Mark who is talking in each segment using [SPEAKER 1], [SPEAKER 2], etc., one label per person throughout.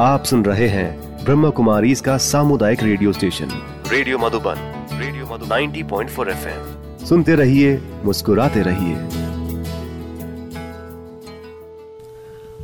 [SPEAKER 1] आप सुन रहे हैं ब्रह्म कुमारी इसका सामुदायिक radio station. Radio Madhuban radio Madhuban. 90.4 FM. सुनते रहिए मुस्कुराते रहिए।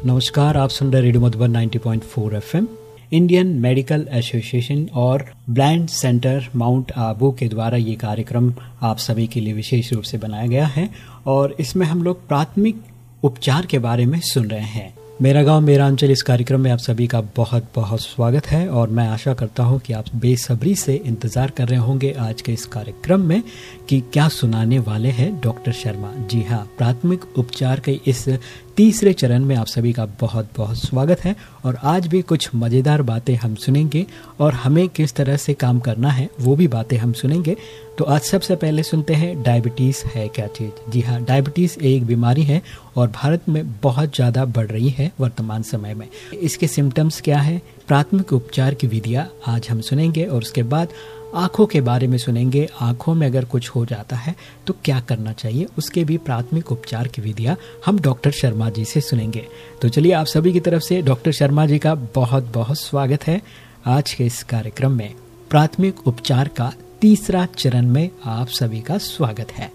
[SPEAKER 2] नमस्कार आप सुन रहे radio Madhuban 90.4 FM. Indian medical association और ब्लाइंड सेंटर माउंट आबू के द्वारा ये कार्यक्रम आप सभी के लिए विशेष रूप से बनाया गया है और इसमें हम लोग प्राथमिक उपचार के बारे में सुन रहे हैं। मेरा गाँव मेरा अंचल इस कार्यक्रम में आप सभी का बहुत बहुत स्वागत है और मैं आशा करता हूँ कि आप बेसब्री से इंतज़ार कर रहे होंगे आज के इस कार्यक्रम में कि क्या सुनाने वाले हैं डॉक्टर शर्मा। जी हाँ प्राथमिक उपचार के इस तीसरे चरण में आप सभी का बहुत बहुत स्वागत है और आज भी कुछ मज़ेदार बातें हम सुनेंगे और हमें किस तरह से काम करना है, वो भी बातें हम सुनेंगे। तो आज सबसे पहले सुनते हैं, डायबिटीज़ है क्या चीज़? जी हाँ डायबिटीज़ एक बीमारी है और भारत में बहुत ज़्यादा बढ़ रही है वर्तमान समय में। इसके सिम्टम्स क्या है? प्राथमिक उपचार की विधियाँ आज हम सुनेंगे और उसके बाद आँखों के बारे में सुनेंगे। आँखों में अगर कुछ हो जाता है तो क्या करना चाहिए? उसके भी प्राथमिक उपचार की विधियाँ हम डॉक्टर शर्मा जी से सुनेंगे। तो चलिए आप सभी की तरफ़ से डॉक्टर शर्मा जी का बहुत बहुत स्वागत है आज के इस कार्यक्रम में। प्राथमिक उपचार का तीसरा चरण में आप सभी का स्वागत है।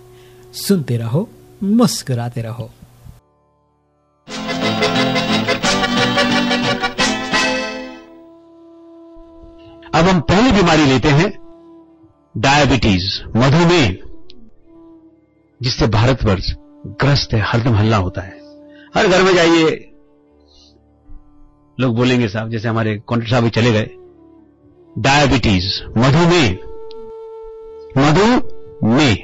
[SPEAKER 2] सुनते रहो, मुस्कुराते रहो।
[SPEAKER 3] अब हम पहली बीमारी लेते हैं डायबिटीज़, मधुमेह, जिससे भारतवर्ष ग्रस्त है, हरदम हल्ला होता है। हर घर में जाइए। लोग बोलेंगे, साहब, जैसे हमारे कॉन्ट्रेक्टर साहब चले गए। डायबिटीज़, मधुमेह मधुमेह।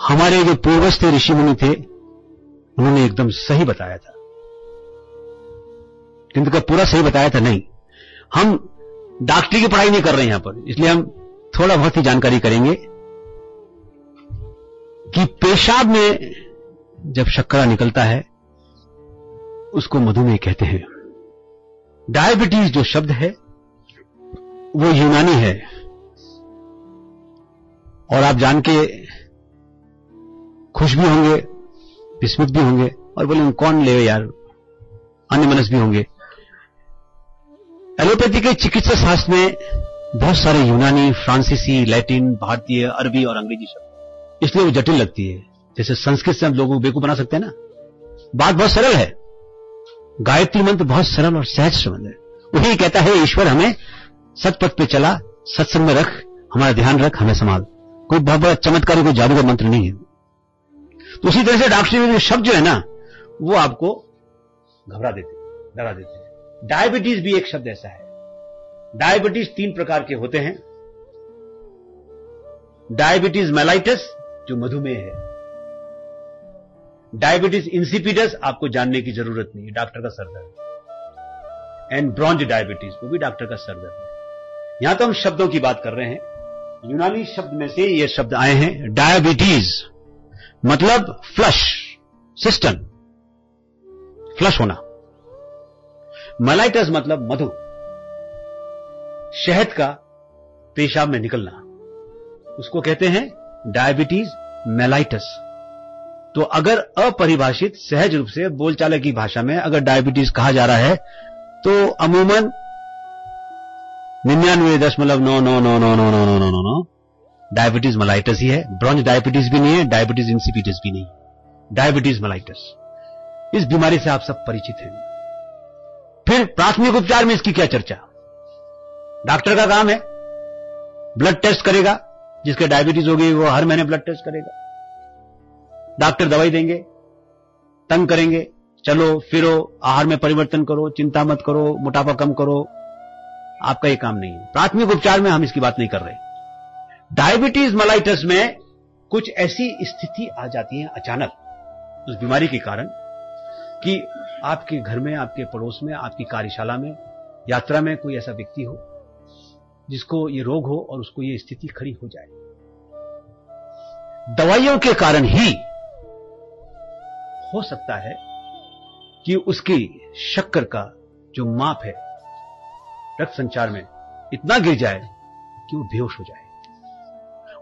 [SPEAKER 3] हमारे जो पूर्वज थे ऋषि मुनि थे, उन्होंने एकदम सही बताया था। किंतु का पूरा सही बताया था? नहीं। हम डॉक्टरी की पढ़ाई नहीं कर रहे हैं यहाँ पर, इसलिए हम थोड़ा बहुत ही जानकारी करेंगे कि पेशाब में जब शक्करा निकलता है, उसको मधुमेह कहते हैं। डायबिटीज़ जो शब्द है, वो यूनानी है। और आप जान के खुश भी होंगे, विस्मित भी होंगे, और बोले, कौन ले यार? अन्य मनस भी होंगे। एलोपैथी के चिकित्सा शास्त्र में बहुत सारे यूनानी, फ्रांसीसी, लैटिन, भारतीय, अरबी और अंग्रेज़ी शब्द। इसलिए वो जटिल लगती है। जैसे संस्कृत से हम लोगों को बेकू बना सकते हैं ना? बात बहुत सरल है। गायत्री मंत्र बहुत सरल और सहज संबंध है। वही कहता है, ईश्वर हमें सतपथ पे चला, सत्संग में रख, हमारा ध्यान रख, हमें संभाल। कोई बहुत बड़ा चमत्कारी, कोई जादू का मंत्र नहीं है। तो उसी तरह से डॉक्टरी में शब्द जो है ना, वो आपको घबरा देते डरा देते हैं। डायबिटीज़ भी एक शब्द ऐसा है। डायबिटीज़ तीन प्रकार के होते हैं। डायबिटीज़ मेलाइटस, जो मधुमेह है। डायबिटीज़ इंसिपिडस, आपको जानने की ज़रूरत नहीं है, डॉक्टर का सरदर्द एंड ब्रॉन्ज डायबिटीज़, वो भी डॉक्टर का सरदर्द है। यहाँ तो हम शब्दों की बात कर रहे हैं। यूनानी शब्द में से ये शब्द आए हैं, डायबिटीज़। मतलब फ्लश, सिस्टम। फ्लश होना। मलाइटस मतलब मधु। शहद का पेशाब में निकलना। उसको कहते हैं डायबिटीज़ मेलाइटस तो अगर अपरिभाषित, सहज रूप से बोलचाल की भाषा में अगर डायबिटीज़ कहा जा रहा है तो अमूमन निन्यानवे दशमलव नौ नौ नौ नौ नौ नौ नौ नौ नौ नौ डायबिटीज़ मलाइटस ही है। ब्रॉन्ज डायबिटीज़ भी नहीं है डायबिटीज़ इंसिपिटिस भी नहीं। डायबिटीज़ मलाइटस इस बीमारी से आप सब परिचित हैं। फिर प्राथमिक उपचार में इसकी क्या चर्चा? डॉक्टर का काम है। ब्लड टेस्ट करेगा, जिसके डायबिटीज़ होगी वो हर महीने ब्लड टेस्ट करेगा। डॉक्टर दवाई देंगे, तंग करेंगे, चलो, फिरो, आहार में परिवर्तन करो, चिंता मत करो, मोटापा कम करो, आपका ये काम नहीं है। प्राथमिक उपचार में हम इसकी बात नहीं कर रहे। डायबिटीज़ मलाइटस में कुछ ऐसी स्थिति आ जाती है अचानक, उस बीमारी के कारण, कि आपके घर में, आपके पड़ोस में, आपकी कार्यशाला में, यात्रा में कोई ऐसा व्यक्ति हो जिसको ये रोग हो और उसको ये स्थिति खड़ी हो जाए। दवाइयों के कारण ही हो सकता है कि उसकी शक्कर का जो माप है रक्त संचार में इतना गिर जाए कि वो बेहोश हो जाए।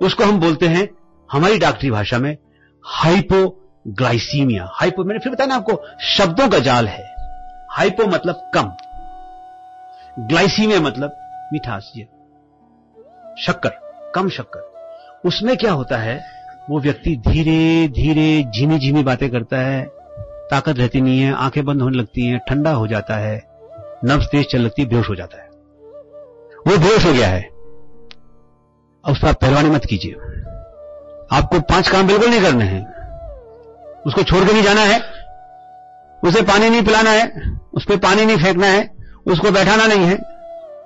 [SPEAKER 3] उसको हम बोलते हैं हमारी डॉक्टरी भाषा में हाइपोग्लाइसीमिया हाइपो मैंने फिर बताया ना आपको शब्दों का जाल है। हाइपो मतलब कम। ग्लाइसीमिया मतलब मिठास शक्कर, कम शक्कर। उसमें क्या होता है, वो व्यक्ति धीरे धीरे झीमी झीमी बातें करता है, ताकत रहती नहीं है, आँखें बंद होने लगती हैं, ठंडा हो जाता है नब्ज तेज चल लगती है बेहोश हो जाता है। वो बेहोश हो गया है। अब उस पर पहलवानी मत कीजिए। आपको पाँच काम बिल्कुल नहीं करने हैं। उसको छोड़ के नहीं जाना है। उसे पानी नहीं पिलाना है। उस पर पानी नहीं फेंकना है। उसको बैठाना नहीं है।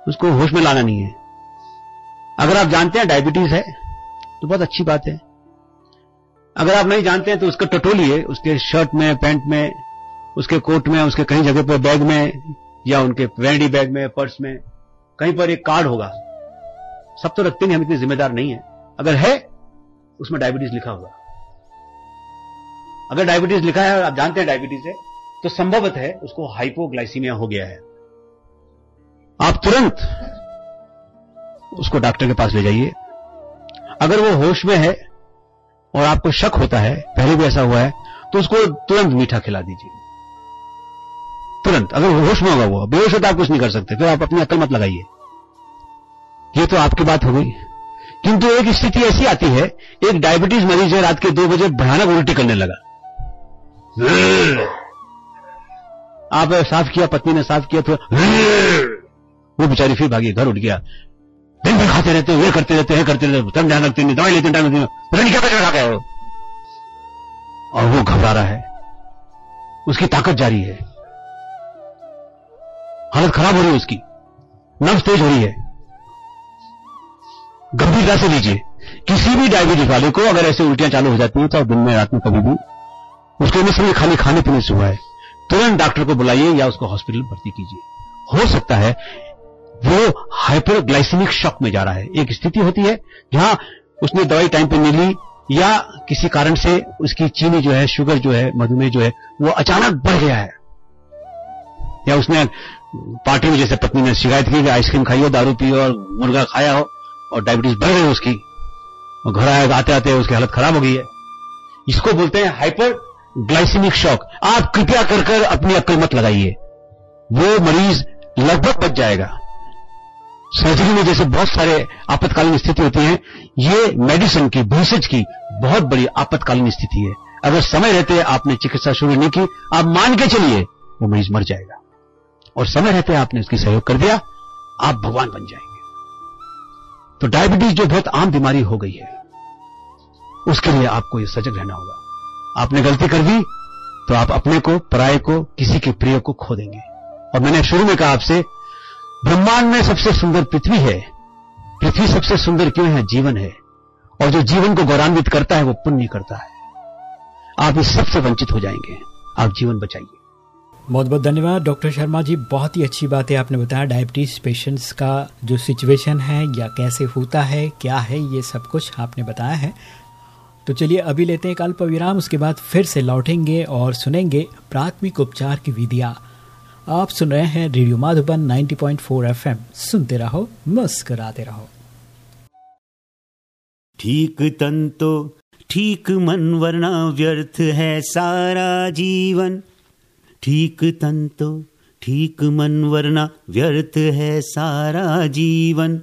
[SPEAKER 3] उसको होश में लाना नहीं है। अगर आप जानते हैं डायबिटीज़ है तो बहुत अच्छी बात है। अगर आप नहीं जानते हैं तो उसको टटोलिए उसके शर्ट में, पैंट में, उसके कोट में, उसके कहीं जगह पर बैग में, या उनके वैंडी बैग में, पर्स में, कहीं पर एक कार्ड होगा। सब तो रखते नहीं, हम इतने जिम्मेदार नहीं है। अगर है, उसमें डायबिटीज़ लिखा होगा। अगर डायबिटीज़ लिखा है और आप जानते हैं डायबिटीज़ है तो संभवत है उसको हाइपोग्लाइसीमिया हो गया है। आप तुरंत उसको डॉक्टर के पास ले जाइए। अगर वो होश में है और आपको शक होता है, पहले भी ऐसा हुआ है तो उसको तुरंत मीठा खिला दीजिए। तुरंत, अगर वो होश में होगा वो, बेहोश होता आप कुछ नहीं कर सकते फिर आप अपनी अकल मत लगाइए। ये तो आपकी बात हो गई। किंतु एक स्थिति ऐसी आती है, एक डायबिटीज़ मरीज़ है, रात के दो बजे भयानक उल्टी करने लगा। आप साफ़ किया, पत्नी ने साफ़ किया तो वो बेचारी फिर भागी, घर उठ गया। दिन भर खाते रहते हैं ये करते रहते हैं, करते रहते टाइम ध्यान रखते नहीं दवाई लेते टाइम पता नहीं क्या खा गए हो और वो घबरा रहा है। उसकी ताकत जारी है। हालत खराब हो रही है उसकी। नब्ज तेज हो रही है। गंभीरता से लीजिए। किसी भी डायबिटीज़ वाले को अगर ऐसे उल्टियाँ चालू हो जाती हैं चाहे दिन में, रात में कभी भी उसको में खाली खाने पीने से हुआ है। तुरंत डॉक्टर को बुलाइए या उसको हॉस्पिटल भर्ती कीजिए। हो सकता है वो हाइपरग्लाइसेमिक शॉक में जा रहा है। एक स्थिति होती है जहाँ उसने दवाई टाइम पे नहीं ली या किसी कारण से उसकी चीनी जो है शुगर जो है, मधुमेह जो है, वो अचानक बढ़ गया है। या उसने पार्टी में जैसे पत्नी ने शिकायत की कि आइसक्रीम खाई हो दारू पी और मुर्गा खाया हो और डायबिटीज़ बढ़ गई उसकी और घर आया आते आते उसकी हालत खराब हो गई है। इसको बोलते हैं हाइपर ग्लाइसिमिक शॉक आप कृपया कर कर अपनी अक्ल मत लगाइए। वो मरीज़ लगभग बच जाएगा। सर्जरी में जैसे बहुत सारे आपातकालीन स्थिति होती है, ये मेडिसिन की भेषज की बहुत बड़ी आपातकालीन स्थिति है। अगर समय रहते आपने चिकित्सा शुरू नहीं की, आप मान के चलिए, वो मरीज़ मर जाएगा। और समय रहते आपने उसकी सहयोग कर दिया, आप भगवान बन जाएँगे। तो डायबिटीज़ जो बहुत आम बीमारी हो गई है, उसके लिए आपको ये सजग रहना होगा। आपने गलती कर दी तो आप अपने को, पराये को, किसी के प्रिय को खो देंगे। और मैंने शुरू में कहा आपसे ब्रह्मांड में सबसे सुंदर पृथ्वी है। पृथ्वी सबसे सुंदर क्यों है? जीवन है। और जो जीवन को गौरवान्वित करता है, वो पुण्य करता है। आप इस सबसे वंचित हो जाएँगे। आप जीवन बचाइए।
[SPEAKER 2] बहुत बहुत धन्यवाद। डॉक्टर शर्मा जी, बहुत ही अच्छी बात है आपने बताया। डायबिटीज़ पेशेंट्स का जो सिचुएशन है, या कैसे होता है, क्या है, ये सब कुछ आपने बताया है। तो चलिए, अभी लेते हैं एक अल्प विराम, उसके बाद फिर से लौटेंगे और सुनेंगे प्राथमिक उपचार की विधियाँ। आप सुन रहे हैं रेडियो माधुबन 90.4 एफएम। सुनते रहो, मुस्कराते रहो।
[SPEAKER 4] ठीक तन तो ठीक मन वरना व्यर्थ है सारा जीवन। ठीक तन तो ठीक मन वरना व्यर्थ है सारा जीवन।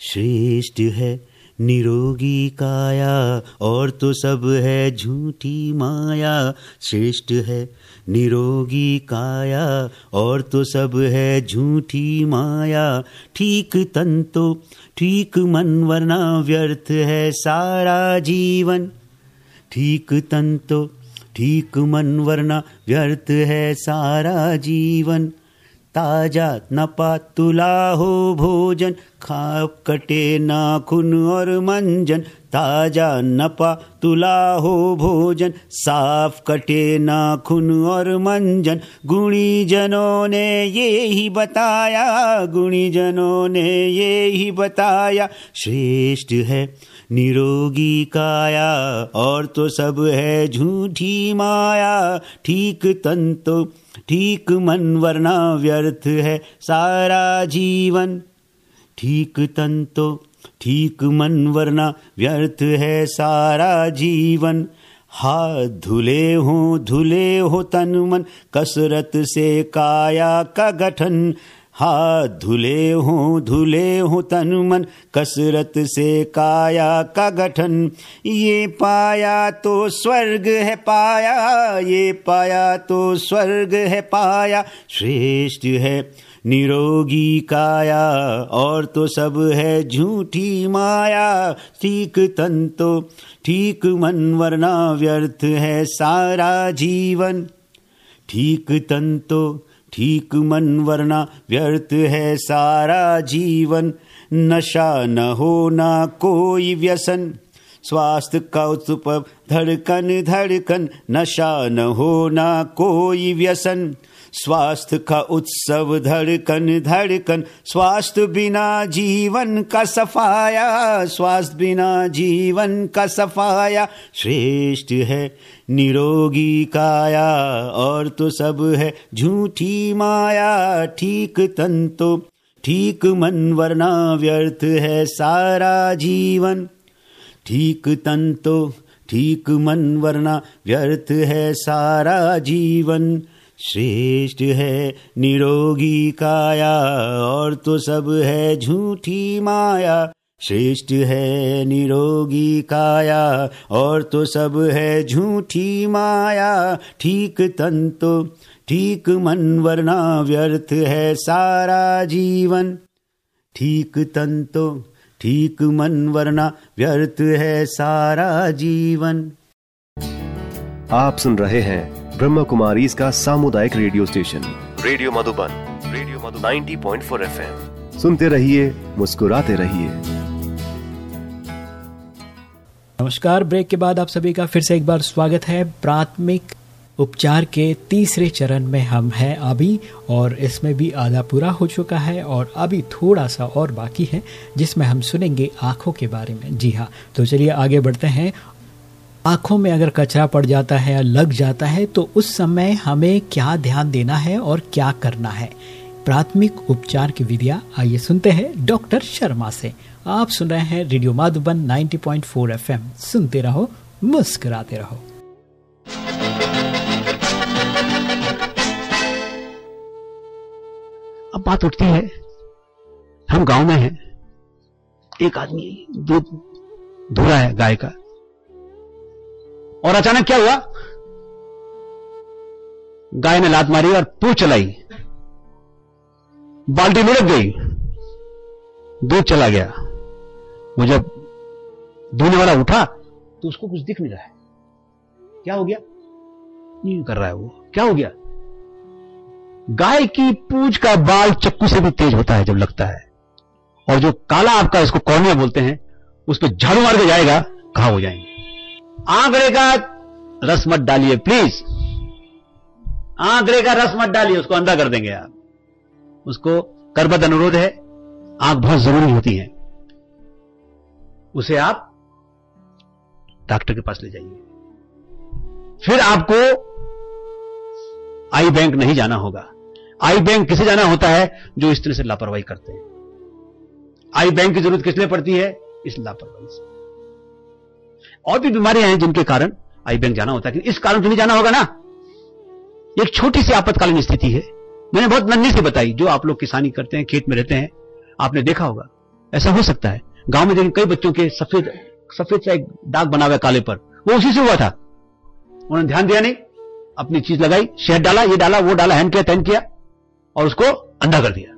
[SPEAKER 4] श्रेष्ठ है निरोगी काया, और तो सब है झूठी माया। श्रेष्ठ है निरोगी काया, और तो सब है झूठी माया। ठीक तन तो ठीक मन, वरना व्यर्थ है सारा जीवन। ठीक तन तो ठीक मन, वरना व्यर्थ है सारा जीवन। ताज़ा नपा तुला हो भोजन, खाप कटे नाखुन और मंजन, ताज़ा नपा तुला हो भोजन, साफ़ कटे नाखुन और मंजन। गुणी जनों ने ये ही बताया गुणी जनों ने ये ही बताया, श्रेष्ठ है निरोगी काया, और तो सब है झूठी माया, ठीक तंतो ठीक मन वरना व्यर्थ है सारा जीवन। ठीक तन तो ठीक मन वरना व्यर्थ है सारा जीवन। हाथ धुले हो धुले हो तन मन, कसरत से काया का गठन। हाथ धुले हो धुले हो तन मन, कसरत से काया का गठन। ये पाया तो स्वर्ग है पाया, ये पाया तो स्वर्ग है पाया, श्रेष्ठ है निरोगी काया, और तो सब है झूठी माया। ठीक तन तो ठीक मन, वरना व्यर्थ है सारा जीवन। ठीक तन तो ठीक मन वरना व्यर्थ है सारा जीवन। नशा न हो ना कोई व्यसन। स्वास्थ्य का उत्सुप धड़कन धड़कन, नशा न हो ना कोई व्यसन। स्वास्थ्य का उत्सव धड़कन धड़कन। स्वास्थ्य बिना जीवन का सफाया, स्वास्थ्य बिना जीवन का सफाया। श्रेष्ठ है निरोगी काया, और तो सब है झूठी माया। ठीक तन तो ठीक मन, वरना व्यर्थ है सारा जीवन। ठीक तन तो ठीक मन, वरना व्यर्थ है सारा जीवन। श्रेष्ठ है निरोगी काया, और तो सब है झूठी माया। श्रेष्ठ है निरोगी काया, और तो सब है झूठी माया। ठीक तन तो ठीक मन, वरना व्यर्थ है सारा जीवन। ठीक तन तो ठीक मन, वरना व्यर्थ है सारा जीवन।
[SPEAKER 1] आप सुन रहे हैं ब्रह्म कुमारी इसका सामुदायिक radio station. Radio Madhuban radio Madhu 90.4 FM. सुनते रहिए मुस्कुराते रहिए।
[SPEAKER 2] नमस्कार ब्रेक के बाद आप सभी का फिर से एक बार स्वागत है। प्राथमिक उपचार के तीसरे चरण में हम हैं अभी और इसमें भी आधा पूरा हो चुका है और अभी थोड़ा सा और बाकी है जिसमें हम सुनेंगे आँखों के बारे में। जी हाँ तो चलिए आगे बढ़ते हैं आँखों में अगर कचरा पड़ जाता है या लग जाता है तो उस समय हमें क्या ध्यान देना है और क्या करना है? प्राथमिक उपचार की विधियाँ आइए सुनते हैं डॉक्टर शर्मा से। आप सुन रहे हैं रेडियो माधुबन 90.4 एफएम। सुनते रहो, मुस्कुराते रहो।
[SPEAKER 3] अब बात उठती है। हम गाँव में हैं। एक आदमी दूध धो रहा है गाय का। और अचानक क्या हुआ? गाय ने लात मारी और पूछ चलाई। बाल्टी लुढ़क गई। दूध चला गया। वो जब धोने वाला उठा तो उसको कुछ दिख नहीं रहा है। क्या हो गया? नहीं कर रहा है वो। क्या हो गया? गाय की पूंछ का बाल चक्कू से भी तेज होता है जब लगता है। और जो काला आपका इसको कौनिया बोलते हैं, उस पर झाड़ू मार के जाएगा, कहा हो जाएँगे? आंकड़े का रस मत डालिए प्लीज़ आंकड़े का रस मत डालिए, उसको अंधा कर देंगे आप। उसको करबत अनुरोध है, आँख बहुत ज़रूरी होती है। उसे आप डॉक्टर के पास ले जाइए। फिर आपको आई बैंक नहीं जाना होगा। आई बैंक किसे जाना होता है? जो इस तरह से लापरवाही करते हैं। आई बैंक की ज़रूरत किसने पड़ती है? इस लापरवाही से। और भी बीमारियाँ हैं जिनके कारण आई बैंक जाना होता है। इस कारण तो नहीं जाना होगा ना? एक छोटी सी आपातकालीन स्थिति है। मैंने बहुत नन्ही से बताई, जो आप लोग किसानी करते हैं, खेत में रहते हैं, आपने देखा होगा। ऐसा हो सकता है। गाँव में देखिए, कई बच्चों के सफ़ेद सफ़ेद सा एक दाग बना हुआ काले पर। वो उसी से हुआ था। उन्होंने ध्यान दिया नहीं, अपनी चीज़ लगाई, शहद डाला, ये डाला, वो डाला, हैंड किया, तैन किया, और उसको अंधा कर दिया।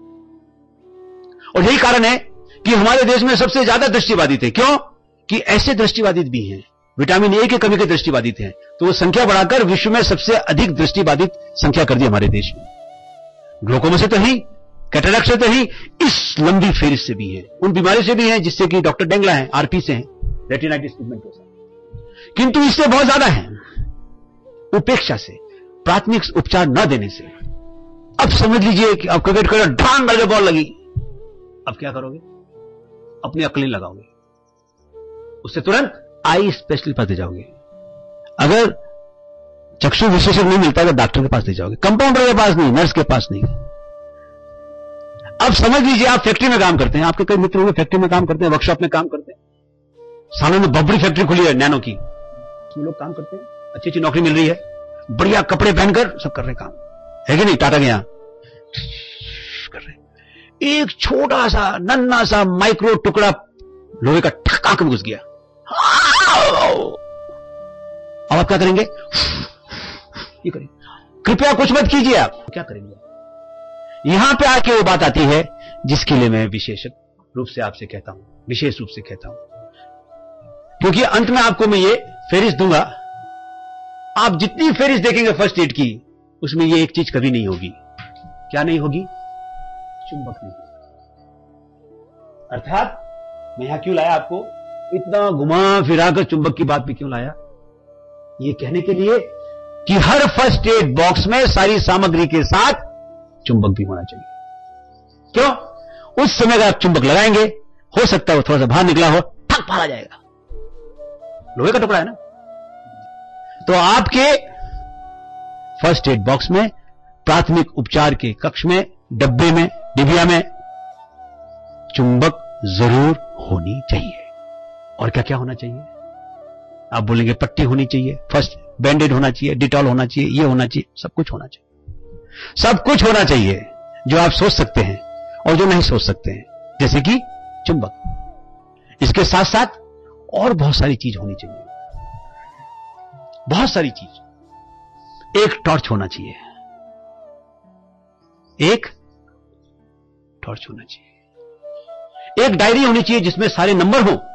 [SPEAKER 3] और यही कारण है कि हमारे देश में सबसे ज़्यादा दृष्टिवादी थे क्यों? कि ऐसे दृष्टिबाधित भी हैं। विटामिन ए की कमी के दृष्टिबाधित हैं। तो वो संख्या बढ़ाकर विश्व में सबसे अधिक दृष्टिबाधित संख्या कर दी हमारे देश में। ग्लोकोमा से तो ही, कैटरैक्ट से तो ही, इस लंबी फेरिस से भी है। उन बीमारी से भी है जिससे कि डॉक्टर डेंगला है, आरपी से है रेटिनाइटिस पिगमेंटोसा किंतु इससे बहुत ज़्यादा है, उपेक्षा से, प्राथमिक उपचार न देने से। अब समझ लीजिए कि अब क्रिकेट खेल ढांग बॉल लगी, अब क्या करोगे? अपनी अकली लगाओगे। उससे तुरंत आई स्पेशलिस्ट पास ले जाओगे। अगर चक्षु विशेषज्ञ नहीं मिलता तो डॉक्टर के पास ले जाओगे। कंपाउंडर के पास नहीं नर्स के पास नहीं। अब समझ लीजिए, आप फैक्ट्री में काम करते हैं। आपके कई मित्र हुए फैक्ट्री में काम करते हैं वर्कशॉप में काम करते हैं। सालों में बबड़ी फैक्ट्री खुली है, नैनो की। लोग काम करते हैं, अच्छी अच्छी नौकरी मिल रही है। बढ़िया कपड़े पहनकर सब कर रहे काम। है कि नहीं, टाटा के यहाँ? कर रहे एक छोटा सा नन्ना सा माइक्रो टुकड़ा लोहे का ठका कर घुस गया। अब आप क्या करेंगे? ये करेंगे कृपया कुछ मत कीजिए आप। क्या करेंगे? यहाँ पे आके वो बात आती है, जिसके लिए मैं विशेष रूप से आपसे कहता हूँ। विशेष रूप से कहता हूँ। क्योंकि अंत में आपको मैं ये फेरिस दूँगा। आप जितनी फेरिस देखेंगे फ़र्स्ट एड की, उसमें ये एक चीज़ कभी नहीं होगी। क्या नहीं होगी? चुंबक नहीं अर्थात, मैं यहाँ क्यों लाया आपको? इतना घुमा फिरा कर चुंबक की बात भी क्यों लाया? ये कहने के लिए कि हर फ़र्स्ट एड बॉक्स में सारी सामग्री के साथ चुंबक भी होना चाहिए। क्यों? उस समय अगर आप चुंबक लगाएँगे, हो सकता है थोड़ा सा बाहर निकला हो ठक फाड़ा जाएगा। लोहे का टुकड़ा है ना? तो आपके फ़र्स्ट एड बॉक्स में, प्राथमिक उपचार के कक्ष में, डब्बे में, डिबिया में चुंबक ज़रूर होनी चाहिए। और क्या क्या होना चाहिए? आप बोलेंगे पट्टी होनी चाहिए फ़र्स्ट बैंडेड होना चाहिए डिटॉल होना चाहिए, ये होना चाहिए, सब कुछ होना चाहिए। सब कुछ होना चाहिए जो आप सोच सकते हैं और जो नहीं सोच सकते हैं, जैसे कि चुंबक। इसके साथ साथ और बहुत सारी चीज़ होनी चाहिए। बहुत सारी चीज़। एक टॉर्च होना चाहिए। एक टॉर्च होना चाहिए। एक डायरी होनी चाहिए जिसमें सारे नंबर हो।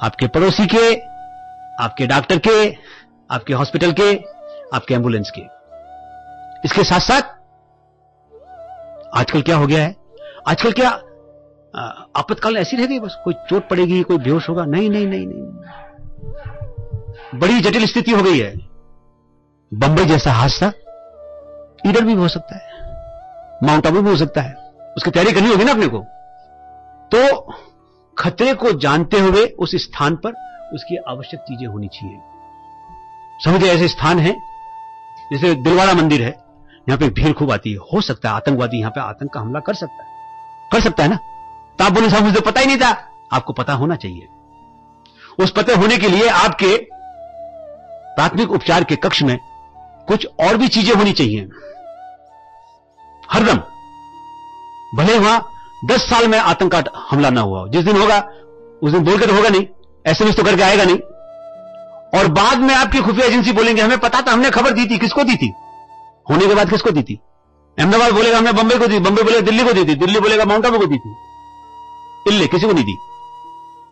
[SPEAKER 3] आपके पड़ोसी के, आपके डॉक्टर के, आपके हॉस्पिटल के, आपके एंबुलेंस के। इसके साथ साथ आजकल क्या हो गया है? आजकल क्या आपातकाल ऐसी रह गई बस? कोई चोट पड़ेगी, कोई बेहोश होगा? नहीं नहीं नहीं नहीं बड़ी जटिल स्थिति हो गई है। बंबई जैसा हादसा इधर भी हो सकता है, माउंट आबू भी हो सकता है। उसकी तैयारी करनी होगी ना अपने को। तो खतरे को जानते हुए उस स्थान पर उसकी आवश्यक चीज़ें होनी चाहिए। समझे, ऐसे स्थान है, जैसे दिलवाड़ा मंदिर है, यहाँ पे भीड़ खूब आती है। हो सकता है आतंकवादी यहाँ पे आतंक का हमला कर सकता है। कर सकता है ना? तो आप बोले, साहब, मुझे पता ही नहीं था। आपको पता होना चाहिए। उस पते होने के लिए आपके प्राथमिक उपचार के कक्ष में कुछ और भी चीज़ें होनी चाहिए। हरदम। भले वहाँ दस साल में आतंक का हमला ना हुआ जिस दिन होगा, उस दिन बोलकर तो होगा नहीं। एसएमएस तो करके आएगा नहीं। और बाद में आपकी खुफिया एजेंसी बोलेंगे, हमें पता था, हमने खबर दी थी। किसको दी थी? होने के बाद किसको दी थी? अहमदाबाद बोलेगा हमने बंबई को दी। बंबई बोलेगा, दिल्ली को दी थी। दिल्ली बोलेगा माउंट आबू को दी थी। इल्ले किसी को नहीं दी।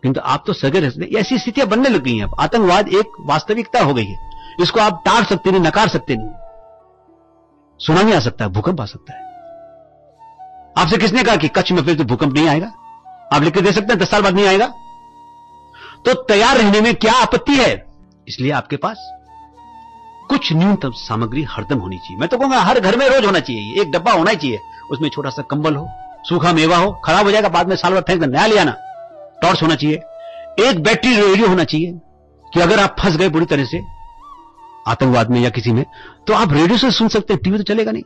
[SPEAKER 3] किंतु आप तो सगे रहते ऐसी स्थितियाँ बनने लग गई हैं आतंकवाद एक वास्तविकता हो गई है। इसको आप टार सकते नहीं, नकार सकते नहीं। सुनामी आ सकता है, भूकंप आ सकता है। आपसे किसने कहा कि कच्छ में फिर तो भूकंप नहीं आएगा? आप लिख के दे सकते हैं, दस साल बाद नहीं आएगा? तो तैयार रहने में क्या आपत्ति है? इसलिए आपके पास कुछ न्यूनतम सामग्री हरदम होनी चाहिए। मैं तो कहूँगा, हर घर में रोज होना चाहिए एक डब्बा होना चाहिए। उसमें छोटा सा कंबल हो, सूखा मेवा हो, खराब हो जाएगा, बाद में साल भर फेंक नया ले आना। टॉर्च होना चाहिए। एक बैटरी रेडियो होना चाहिए कि अगर आप फंस गए बुरी तरह से, आतंकवाद में या किसी में तो आप रेडियो से सुन सकते हैं, टीवी तो चलेगा नहीं।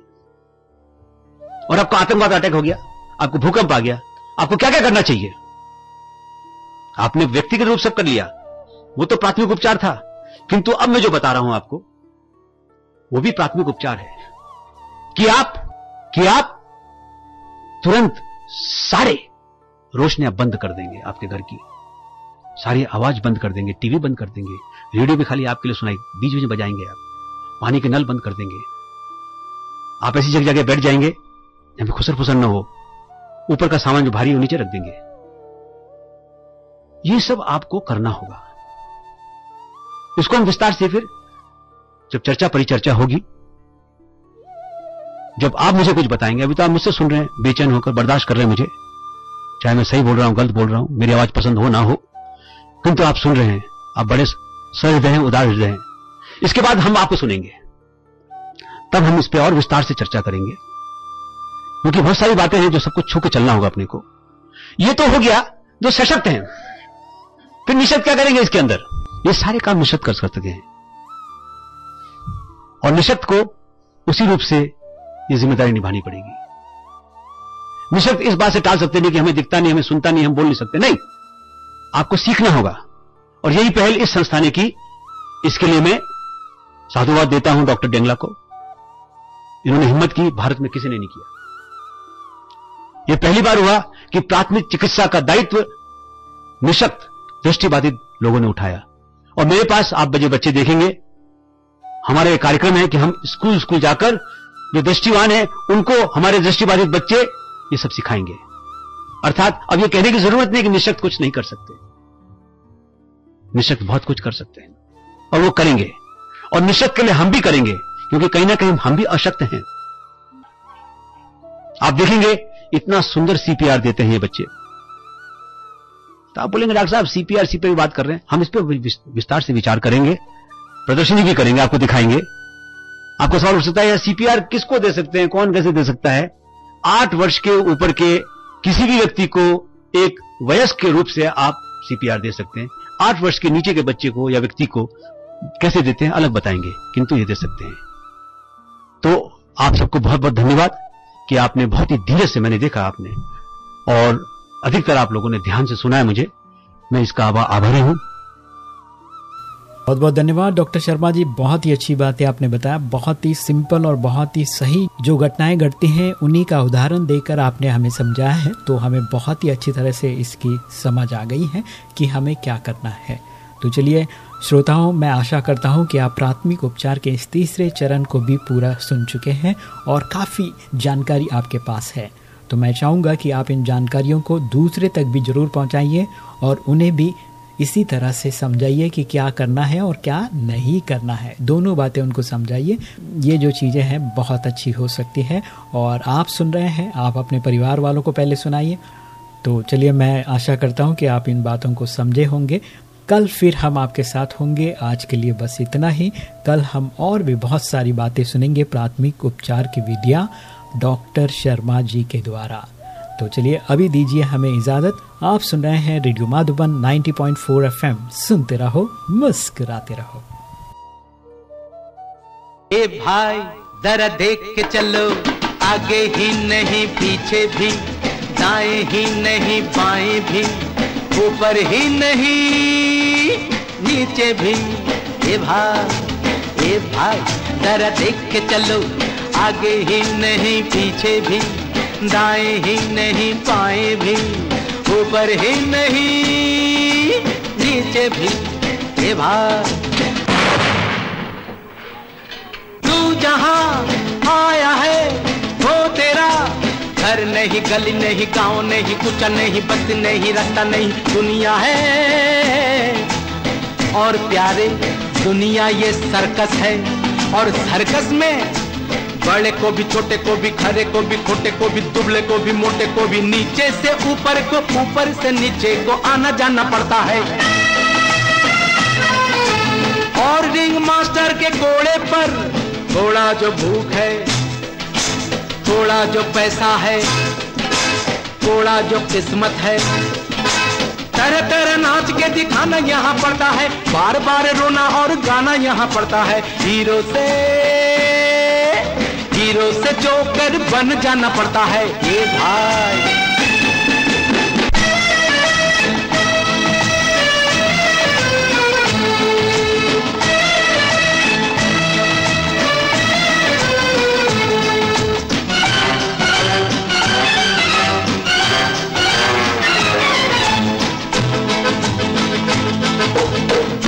[SPEAKER 3] और आपको आतंकवाद अटैक हो गया, आपको भूकंप आ गया, आपको क्या क्या करना चाहिए? आपने व्यक्तिगत रूप से कर लिया। वो तो प्राथमिक उपचार था। किंतु अब मैं जो बता रहा हूँ आपको, वो भी प्राथमिक उपचार है। कि आप कि आप तुरंत सारे रोशनियाँ बंद कर देंगे आपके घर की। सारी आवाज़ बंद कर देंगे, टीवी बंद कर देंगे, रेडियो भी खाली आपके लिए सुनाई बीच बीच बजाएँगे आप। पानी के नल बंद कर देंगे। आप ऐसी जगह जगह बैठ जाएँगे जहाँ पे खुसर फुसर न हो, ऊपर का सामान जो भारी हो, नीचे रख देंगे। ये सब आपको करना होगा। इसको हम विस्तार से फिर जब चर्चा परिचर्चा होगी, जब आप मुझे कुछ बताएँगे, अभी तो आप मुझसे सुन रहे हैं, बेचैन होकर, बर्दाश्त कर रहे हैं मुझे। चाहे मैं सही बोल रहा हूँ, गलत बोल रहा हूँ, मेरी आवाज़ पसंद हो, ना हो, किंतु आप सुन रहे हैं, आप बड़े सहृदय हैं, उदार हृदय हैं। इसके बाद हम आपको सुनेंगे। तब हम इस पर और विस्तार से चर्चा करेंगे। क्योंकि बहुत सारी बातें हैं जो सबको छू के चलना होगा अपने को। ये तो हो गया जो सशक्त हैं। फिर निषद क्या करेंगे इसके अंदर? ये सारे काम निषद कर सकते हैं। और निषद को उसी रूप से ये ज़िम्मेदारी निभानी पड़ेगी। निषद इस बात से टाल सकते नहीं कि हमें दिखता नहीं, हमें सुनता नहीं, हम बोल नहीं सकते। नहीं, आपको सीखना होगा। और यही पहल इस संस्था ने की। इसके लिए मैं साधुवाद देता हूँ डॉक्टर डेंगला को। इन्होंने हिम्मत की, भारत में किसी ने नहीं किया। यह पहली बार हुआ कि प्राथमिक चिकित्सा का दायित्व निशक्त, दृष्टिबाधित लोगों ने उठाया। और मेरे पास आप बजे बच्चे देखेंगे, हमारे कार्यक्रम है कि हम स्कूल स्कूल जाकर जो दृष्टिवान है, उनको हमारे दृष्टिबाधित बच्चे ये सब सिखाएँगे। अर्थात अब ये कहने की ज़रूरत नहीं कि निशक्त कुछ नहीं कर सकते। निशक्त बहुत कुछ कर सकते हैं, और वो करेंगे। और निशक्त के लिए हम भी करेंगे, क्योंकि कहीं ना कहीं हम भी अशक्त हैं। आप देखेंगे इतना सुंदर सीपीआर देते हैं ये बच्चे। तो आप बोलेंगे, डॉक्टर साहब सीपीआर सीपीआर की बात कर रहे हैं। हम इस पर विस्तार से विचार करेंगे, प्रदर्शनी भी करेंगे, आपको दिखाएँगे। आपको सवाल उठ सकता है सीपीआर किसको दे सकते हैं, कौन कैसे दे सकता है? आठ वर्ष के ऊपर के किसी भी व्यक्ति को एक वयस्क के रूप से आप सीपीआर दे सकते हैं। आठ वर्ष के नीचे के बच्चे को या व्यक्ति को कैसे देते हैं, अलग बताएँगे, किंतु ये दे सकते हैं। तो आप सबको बहुत बहुत धन्यवाद। कि आपने बहुत ही धीरे से मैंने देखा आपने। और अधिकतर आप लोगों ने ध्यान से सुना है मुझे। मैं इसका आभारी हूँ।
[SPEAKER 2] बहुत बहुत धन्यवाद। डॉक्टर शर्मा जी, बहुत ही अच्छी बात है आपने बताया। बहुत ही सिंपल और बहुत ही सही जो घटनाएँ घटती हैं, उन्हीं का उदाहरण देकर आपने हमें समझाया है। तो हमें बहुत ही अच्छी तरह से इसकी समझ आ गई है कि हमें क्या करना है। तो चलिए श्रोताओं, मैं आशा करता हूँ कि आप प्राथमिक उपचार के इस तीसरे चरण को भी पूरा सुन चुके हैं और काफ़ी जानकारी आपके पास है। तो मैं चाहूँगा कि आप इन जानकारियों को दूसरे तक भी ज़रूर पहुँचाइए और उन्हें भी इसी तरह से समझाइए कि क्या करना है और क्या नहीं करना है। दोनों बातें उनको समझाइए। ये जो चीज़ें हैं, बहुत अच्छी हो सकती है और आप सुन रहे हैं, आप अपने परिवार वालों को पहले सुनाइए। तो चलिए, मैं आशा करता हूँ कि आप इन बातों को समझे होंगे। कल फिर हम आपके साथ होंगे। आज के लिए बस इतना ही। कल हम और भी बहुत सारी बातें सुनेंगे प्राथमिक उपचार की विधियाँ डॉक्टर शर्मा जी के द्वारा। तो चलिए अभी दीजिए हमें इजाज़त। आप सुन रहे हैं रेडियो माधुबन 90.4 एफएम। सुनते रहो, मुस्कुराते रहो।
[SPEAKER 5] ए भाई, जरा देख के चलो। आगे ही नहीं, पीछे भी। दाएँ ही नहीं, बाएँ भी। ऊपर ही नहीं। नीचे भी। ए भाई ए भाई जरा देख के चलो। आगे ही नहीं, पीछे भी। दाएँ ही नहीं पाए भी। ऊपर ही नहीं, नीचे भी। हे भाई तू जहाँ आया है, वो तेरा। घर नहीं, गली नहीं, गाँव नहीं कुछ नहीं, बस नहीं, रास्ता नहीं, दुनिया है। और प्यारे, दुनिया ये सर्कस है। और सर्कस में बड़े को भी, छोटे को भी, खरे को भी, खोटे को भी, दुबले को भी, मोटे को भी, नीचे से ऊपर को, ऊपर से नीचे को आना जाना पड़ता है। और रिंग मास्टर के घोड़े पर थोड़ा जो भूख है थोड़ा जो पैसा है थोड़ा जो किस्मत है तरह तरह नाच के दिखाना यहाँ पड़ता है। बार बार रोना और गाना यहाँ पड़ता है। हीरो से हीरो से जोकर बन जाना पड़ता है। ये भाई।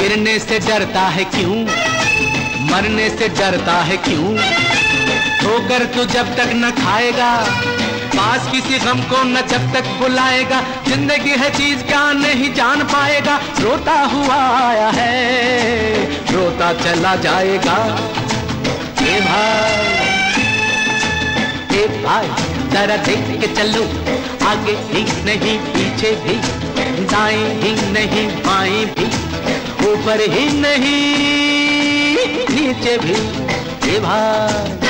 [SPEAKER 5] गिरने से डरता है क्यों? मरने से डरता है क्यों? ठोकर तू जब तक न खाएगा, पास किसी गम को न जब तक बुलाएगा, ज़िंदगी है चीज़ क्या नहीं जान पाएगा। रोता हुआ आया है, रोता चला जाएगा। ए भाई ए भाई, जरा देख के चलो, आगे ही नहीं, पीछे भी, दाएँ ही नहीं, बाएँ भी। ऊपर ही नहीं नीचे भी भाई